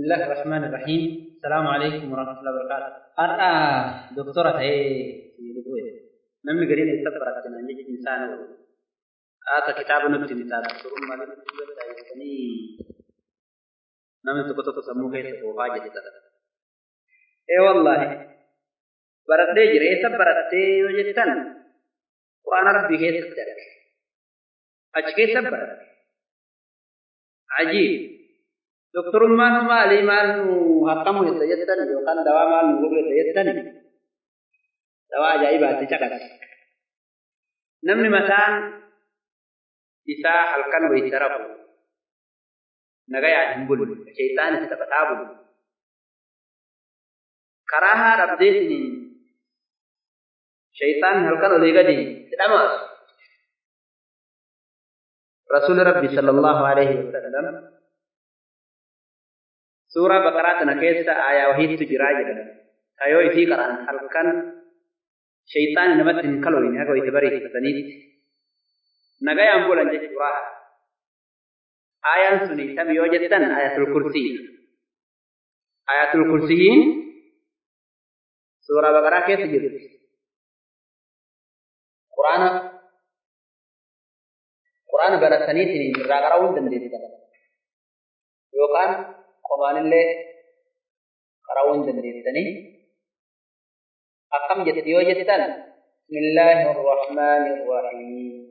الله الرحمن الرحيم السلام عليكم ورحمة الله وبركاته أرى دكتورة هي نمي قريب يتبرك نجد إنسان آتا كتاب نبتي مثال سرور ما لنبتي نمي تكتب سمو كيس وفاجة تتبرك إيه والله بردي جري سبرتي وجدتن وأنا ربي كيس تتبرك أجكي سبرت عجيب دكتور مان ما علي مان حتمه يتجدد لو كان دواء مان غوبه يتجدد دواء جايبه تجدد نمني مثلا اذا حلقن ويترب نغيا جنبل شيطان تتقطاب كراها ربدين شيطان حلقن ليغدي تمام رسول ربي صلى الله عليه وسلم suuraa baqaraa tana keessa aayaa wahiitu jiraa jedhan tayoo isii qara'an halkan shayxaani namatti hin kaloyne haga wayte bariifataniitti nagayaan bulan jechuudha aayaan suni tam yoo jettan ayatul kursii ayatul kursiyiin suuraa baqaraa keessa jirti quraana quraana barataniitiin irraa qara'uu dandeessan yookaan qomaanillee qarawuun dandeessanii akkam jetti yoo jettan? الله الرحمن الرحيم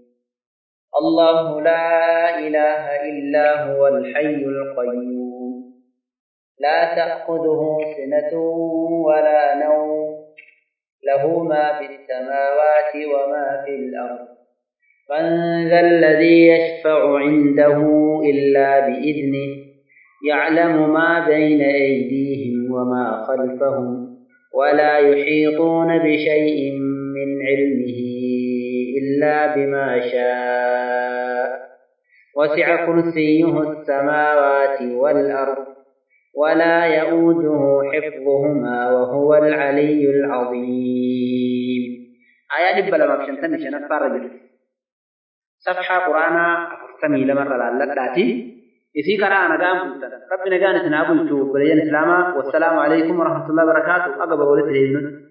الله لا إله إلا هو الحي القيوم لا تأخذه سنة ولا نوم له ما في السماوات وما في الأرض من ذا الذي يشفع عنده إلا بإذنه يعلم ما بين أيديهم وما خلفهم ولا يحيطون بشيء من علمه إلا بما شاء. وسع كرسيه السماوات والأرض ولا يؤوده حفظهما وهو العلي العظيم. آيات دبل ما بشنتن شنفار صفحة قرآن أفرتمي لمر لالك إذا كان أنا دام ربنا كانت نابلته بلين كلامه والسلام عليكم ورحمة الله وبركاته. أقبل ولد